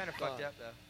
kind of fucked up though.